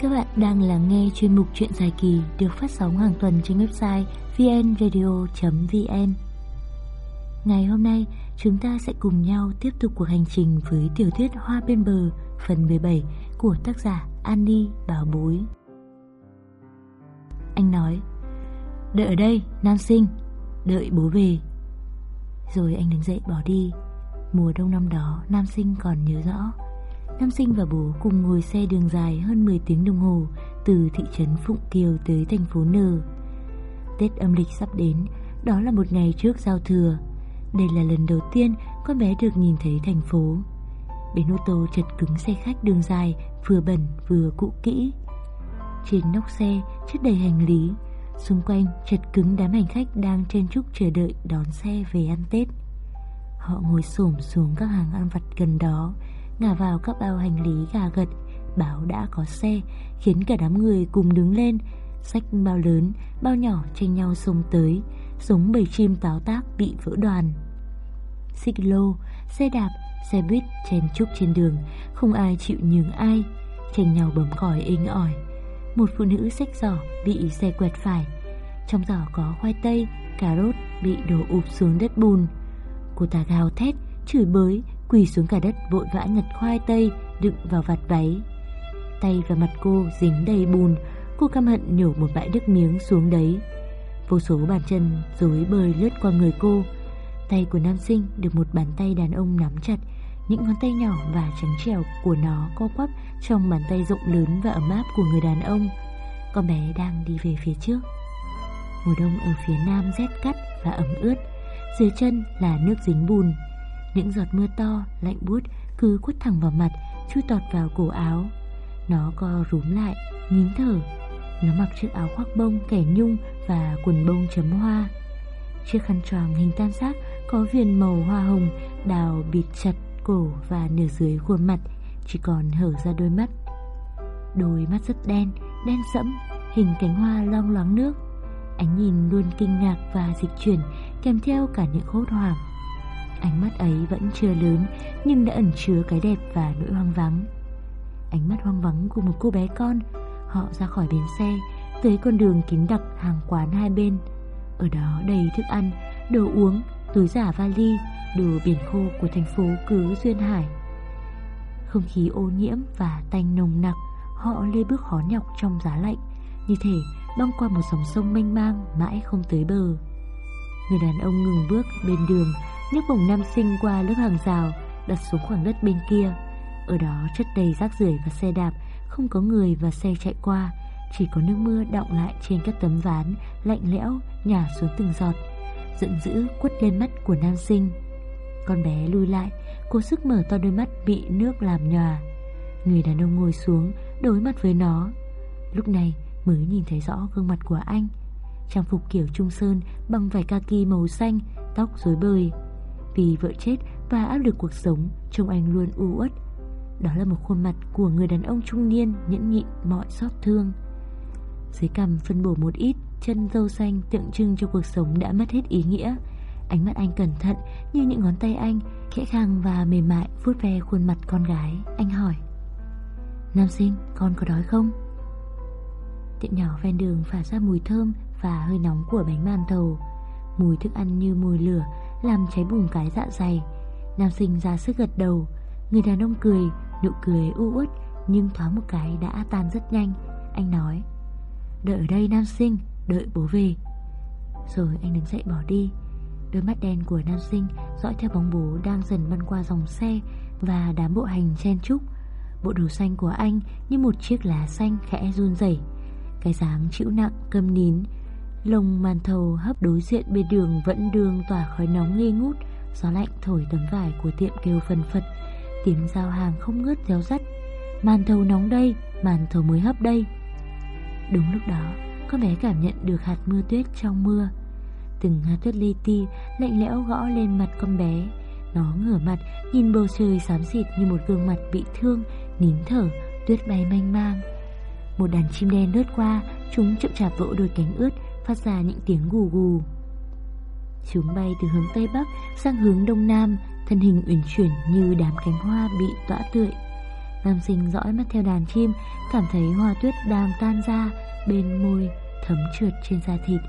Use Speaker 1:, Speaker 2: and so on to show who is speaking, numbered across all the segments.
Speaker 1: Các bạn đang lắng nghe chuyên mục Chuyện dài kỳ được phát sóng hàng tuần trên website vnradio.vn. Ngày hôm nay, chúng ta sẽ cùng nhau tiếp tục cuộc hành trình với tiểu thuyết Hoa bên bờ phần 17 của tác giả Annie Bảo Bối. Anh nói, đợi ở đây, nam sinh, đợi bố về. Rồi anh đứng dậy bỏ đi. Mùa đông năm đó, nam sinh còn nhớ rõ. Nam sinh và bố cùng ngồi xe đường dài hơn 10 tiếng đồng hồ từ thị trấn Phụng Kiều tới thành phố N. Tết âm lịch sắp đến, đó là một ngày trước giao thừa. Đây là lần đầu tiên con bé được nhìn thấy thành phố. Bến ô tô chật cứng xe khách đường dài, vừa bẩn vừa cũ kỹ. Trên nóc xe chất đầy hành lý, xung quanh chật cứng đám hành khách đang chen chúc chờ đợi đón xe về ăn Tết. Họ ngồi xổm xuống các hàng ăn vặt gần đó, ngả vào các bao hành lý gà gật, báo đã có xe, khiến cả đám người cùng đứng lên, sách bao lớn, bao nhỏ tranh nhau xông tới, giống bầy chim táo tác bị vỡ đoàn. Xích lô, xe đạp, xe buýt chen chúc trên đường, không ai chịu nhường ai, tranh nhau bấm còi inh ỏi. Một phụ nữ xách giỏ bị xe quẹt phải, trong giỏ có khoai tây, cà rốt bị đổ ụp xuống đất bùn. Cô ta gào thét, chửi bới, quỳ xuống cả đất vội vã nhặt khoai tây đựng vào vạt váy. Tay và mặt cô dính đầy bùn, cô căm hận nhổ một bãi nước miếng xuống đấy. Vô số bàn chân rối bời lướt qua người cô. Tay của nam sinh được một bàn tay đàn ông nắm chặt, những ngón tay nhỏ và trắng trẻo của nó co quắp trong bàn tay rộng lớn và ấm áp của người đàn ông. Con bé đang đi về phía trước. Mùa đông ở phía nam rét cắt và ẩm ướt, dưới chân là nước dính bùn. Những giọt mưa to, lạnh buốt cứ quất thẳng vào mặt, chui tọt vào cổ áo. Nó co rúm lại, nín thở. Nó mặc chiếc áo khoác bông kẻ nhung và quần bông chấm hoa. Chiếc khăn tròn hình tam giác có viền màu hoa hồng đào bịt chặt cổ và nửa dưới khuôn mặt, chỉ còn hở ra đôi mắt. Đôi mắt rất đen, đen sẫm, hình cánh hoa long loáng nước. Ánh nhìn luôn kinh ngạc và dịch chuyển kèm theo cả những hốt hoảng. Ánh mắt ấy vẫn chưa lớn nhưng đã ẩn chứa cái đẹp và nỗi hoang vắng. Ánh mắt hoang vắng của một cô bé con, họ ra khỏi bến xe, tới con đường kín đặc hàng quán hai bên. Ở đó đầy thức ăn, đồ uống, túi giả vali, đồ biển khô của thành phố cứ duyên hải. Không khí ô nhiễm và tanh nồng nặc, họ lê bước khó nhọc trong giá lạnh, như thể băng qua một dòng sông mênh mang mãi không tới bờ. Người đàn ông ngừng bước bên đường, nhấc bổng nam sinh qua lớp hàng rào, đặt xuống khoảng đất bên kia. Ở đó chất đầy rác rưởi và xe đạp, không có người và xe chạy qua, chỉ có nước mưa đọng lại trên các tấm ván, lạnh lẽo, nhả xuống từng giọt. Giận dữ quất lên mắt của nam sinh. Con bé lùi lại, cố sức mở to đôi mắt bị nước làm nhòa. Người đàn ông ngồi xuống, đối mặt với nó. Lúc này mới nhìn thấy rõ gương mặt của anh. Trang phục kiểu trung sơn bằng vải kaki màu xanh, tóc rối bời. Vì vợ chết và áp lực cuộc sống, trông anh luôn u uất. Đó là một khuôn mặt của người đàn ông trung niên nhẫn nhịn mọi xót thương. Dưới cằm phân bổ một ít, chân dâu xanh tượng trưng cho cuộc sống đã mất hết ý nghĩa. Ánh mắt anh cẩn thận như những ngón tay anh, khẽ khàng và mềm mại vuốt ve khuôn mặt con gái. Anh hỏi, Nam sinh, con có đói không? Tiệm nhỏ ven đường phả ra mùi thơm và hơi nóng của bánh màn thầu. Mùi thức ăn như mùi lửa làm cháy bùng cái dạ dày. Nam sinh ra sức gật đầu, người đàn ông cười, nụ cười u uất nhưng thoáng một cái đã tan rất nhanh. Anh nói, đợi ở đây nam sinh, đợi bố về. Rồi anh đứng dậy bỏ đi. Đôi mắt đen của nam sinh dõi theo bóng bố đang dần băng qua dòng xe và đám bộ hành chen chúc. Bộ đồ xanh của anh như một chiếc lá xanh khẽ run rẩy. Cái dáng chịu nặng câm nín Lồng màn thầu hấp đối diện bên đường Vẫn đường tỏa khói nóng nghi ngút, Gió lạnh thổi tấm vải của tiệm kêu phần phật. Tiếng giao hàng không ngớt réo rắt. Màn thầu nóng đây Màn thầu mới hấp đây. Đúng lúc đó Con bé cảm nhận được hạt mưa tuyết trong mưa. Từng hạt tuyết li ti Lạnh lẽo gõ lên mặt con bé. Nó ngửa mặt, Nhìn bầu trời xám xịt như một gương mặt bị thương, Nín thở, Tuyết bay manh mang. Một đàn chim đen lướt qua, Chúng chậm chạp vỗ đôi cánh ướt Phát ra những tiếng gù gù. Chúng bay từ hướng Tây Bắc sang hướng Đông Nam, Thân hình uyển chuyển như đám cánh hoa bị tỏa tươi. Nam sinh dõi mắt theo đàn chim, Cảm thấy hoa tuyết đang tan ra Bên môi thấm trượt trên da thịt.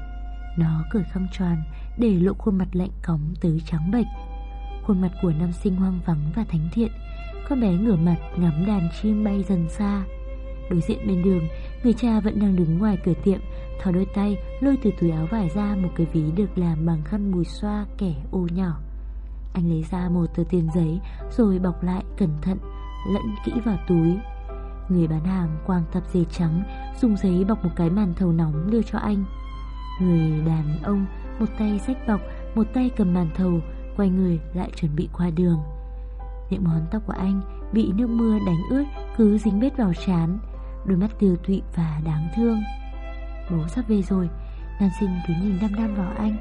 Speaker 1: Nó cởi khăn tròn Để lộ khuôn mặt lạnh cóng tới trắng bệch. Khuôn mặt của nam sinh hoang vắng và thánh thiện, Con bé ngửa mặt ngắm đàn chim bay dần xa. Đối diện bên đường, Người cha vẫn đang đứng ngoài cửa tiệm Thỏ đôi tay, lôi từ túi áo vải ra Một cái ví được làm bằng khăn mùi xoa kẻ ô nhỏ. Anh lấy ra một tờ tiền giấy, Rồi bọc lại cẩn thận, Lẫn kỹ vào túi. Người bán hàng quàng tập dề trắng, Dùng giấy bọc một cái màn thầu nóng đưa cho anh. Người đàn ông, Một tay xách bọc, Một tay cầm màn thầu, Quay người lại chuẩn bị qua đường. Những món tóc của anh Bị nước mưa đánh ướt, Cứ dính bết vào trán. Đôi mắt tiêu tụy và đáng thương. Bố sắp về rồi. Nam sinh cứ nhìn đăm đăm vào anh.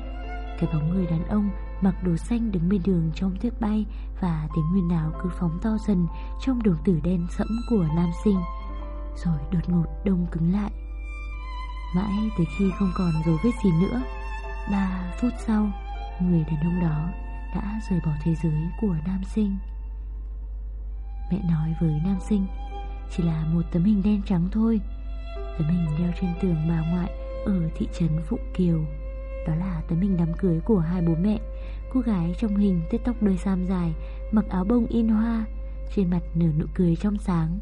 Speaker 1: Cái bóng người đàn ông mặc đồ xanh đứng bên đường trong tuyết bay Và tiếng nguyên nào cứ phóng to dần Trong đường tử đen sẫm của nam sinh. Rồi đột ngột đông cứng lại. Mãi tới khi không còn dấu vết gì nữa, Ba phút sau, Người đàn ông đó đã rời bỏ thế giới của nam sinh. Mẹ nói với nam sinh, Chỉ là một tấm hình đen trắng thôi Tấm hình đeo trên tường bà ngoại Ở thị trấn Phụng Kiều. Đó là tấm hình đám cưới của hai bố mẹ. Cô gái trong hình tết tóc đôi sam dài Mặc áo bông in hoa Trên mặt nở nụ cười trong sáng.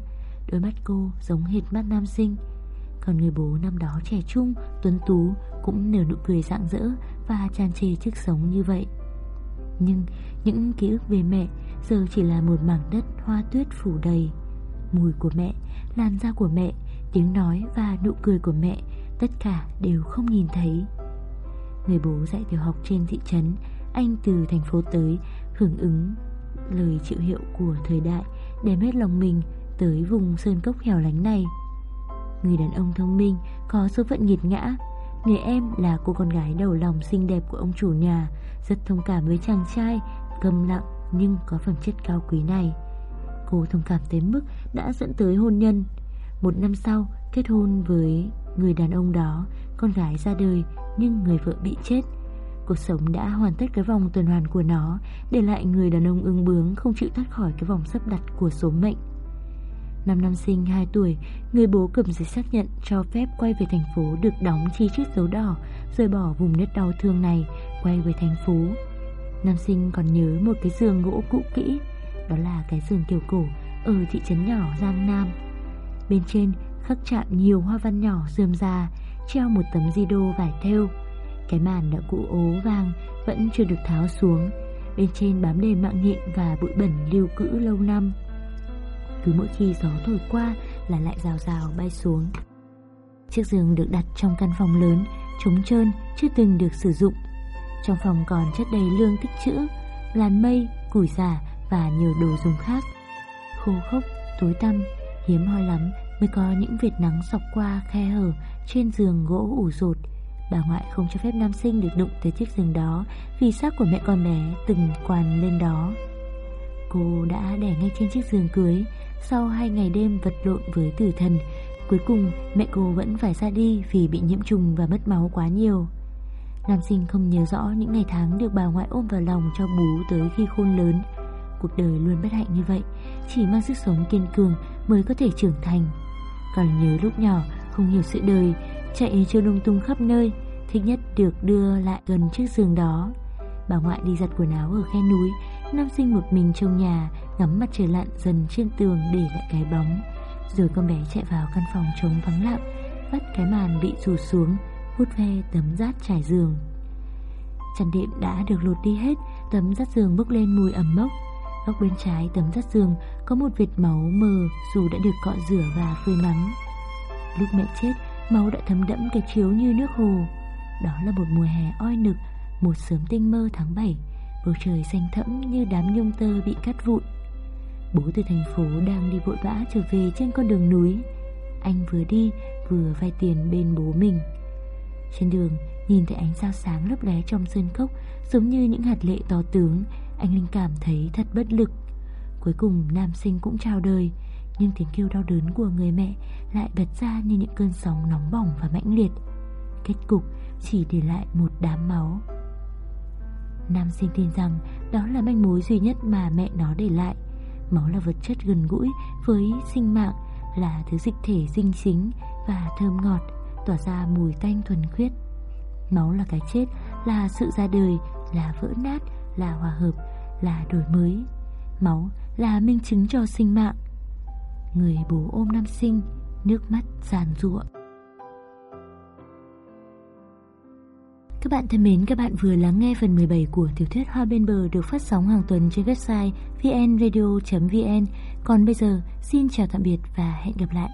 Speaker 1: Đôi mắt cô giống hệt mắt nam sinh. Còn người bố năm đó trẻ trung Tuấn Tú cũng nở nụ cười rạng rỡ Và tràn trề chức sống như vậy. Nhưng những ký ức về mẹ Giờ chỉ là một mảng đất hoa tuyết phủ đầy. Mùi của mẹ, làn da của mẹ Tiếng nói và nụ cười của mẹ, Tất cả đều không nhìn thấy. Người bố dạy tiểu học trên thị trấn, Anh từ thành phố tới, Hưởng ứng lời chịu hiệu của thời đại, Đem hết lòng mình tới vùng sơn cốc hẻo lánh này. Người đàn ông thông minh, Có số phận nghiệt ngã. Người em là cô con gái đầu lòng xinh đẹp của ông chủ nhà, Rất thông cảm với chàng trai Câm lặng nhưng có phẩm chất cao quý này. Cô thông cảm tới mức đã dẫn tới hôn nhân. Một năm sau, kết hôn với người đàn ông đó, Con gái ra đời nhưng người vợ bị chết. Cuộc sống đã hoàn tất cái vòng tuần hoàn của nó, Để lại người đàn ông ưng bướng Không chịu thoát khỏi cái vòng sắp đặt của số mệnh. Năm năm sinh 2 tuổi, Người bố cầm giấy xác nhận cho phép quay về thành phố Được đóng chi chiếc dấu đỏ, Rời bỏ vùng đất đau thương này, Quay về thành phố. Nam sinh còn nhớ một cái giường gỗ cũ kỹ, Đó là cái giường kiểu cổ Ở thị trấn nhỏ Giang Nam. Bên trên khắc chạm nhiều hoa văn nhỏ rườm rà Treo một tấm di đô vải thêu. Cái màn đã cũ ố vàng Vẫn chưa được tháo xuống. Bên trên bám đầy mạng nhện và bụi bẩn lưu cữ lâu năm. Cứ mỗi khi gió thổi qua Là lại rào rào bay xuống. Chiếc giường được đặt trong căn phòng lớn Trống trơn chưa từng được sử dụng. Trong phòng còn chất đầy lương tích trữ Làn mây, củi giả và nhiều đồ dùng khác. Khô khốc, tối tăm Hiếm hoi lắm mới có những vệt nắng sọc qua khe hở trên giường gỗ ủ rột. Bà ngoại không cho phép nam sinh được đụng tới chiếc giường đó vì xác của mẹ con bé từng quằn lên đó. Cô đã đẻ ngay trên chiếc giường cưới, sau hai ngày đêm vật lộn với tử thần, cuối cùng mẹ cô vẫn phải ra đi vì bị nhiễm trùng và mất máu quá nhiều. Nam sinh không nhớ rõ những ngày tháng được bà ngoại ôm vào lòng cho bú tới khi khôn lớn. Cuộc đời luôn bất hạnh như vậy, chỉ mang sức sống kiên cường mới có thể trưởng thành. Còn nhớ lúc nhỏ Không hiểu sự đời Chạy chơi lung tung khắp nơi Thích nhất được đưa lại gần chiếc giường đó. Bà ngoại đi giặt quần áo ở khe núi Nam sinh một mình trong nhà Ngắm mặt trời lặn dần trên tường để lại cái bóng. Rồi con bé chạy vào căn phòng trống vắng lặng Vắt cái màn bị rủ xuống Hút ve tấm rát trải giường. Chăn đệm đã được lột đi hết Tấm rát giường bốc lên mùi ẩm mốc. Góc bên trái tấm rát giường có một vệt máu mờ dù đã được cọ rửa và phơi nắng. Lúc mẹ chết, máu đã thấm đẫm cái chiếu như nước hồ. Đó là một mùa hè oi nực, một sớm tinh mơ tháng 7, bầu trời xanh thẫm như đám nhung tơ bị cắt vụn. Bố từ thành phố đang đi vội vã trở về trên con đường núi. Anh vừa đi vừa vay tiền bên bố mình. Trên đường, nhìn thấy ánh sao sáng lấp lé trong sơn cốc giống như những hạt lệ to tướng anh Linh cảm thấy thật bất lực. Cuối cùng nam sinh cũng chào đời Nhưng tiếng kêu đau đớn của người mẹ Lại bật ra như những cơn sóng nóng bỏng và mãnh liệt. Kết cục chỉ để lại một đám máu. Nam sinh tin rằng Đó là manh mối duy nhất mà mẹ nó để lại. Máu là vật chất gần gũi với sinh mạng, là thứ dịch thể dinh chính và thơm ngọt, tỏa ra mùi tanh thuần khiết. Máu là cái chết, là sự ra đời, là vỡ nát, là hòa hợp, là đổi mới. Máu là minh chứng cho sinh mạng. Người bố ôm năm sinh, nước mắt giàn ruộng. Các bạn thân mến, các bạn vừa lắng nghe phần 17 của tiểu thuyết Hoa bên bờ được phát sóng hàng tuần trên website vnradio.vn. Còn bây giờ, xin chào tạm biệt và hẹn gặp lại.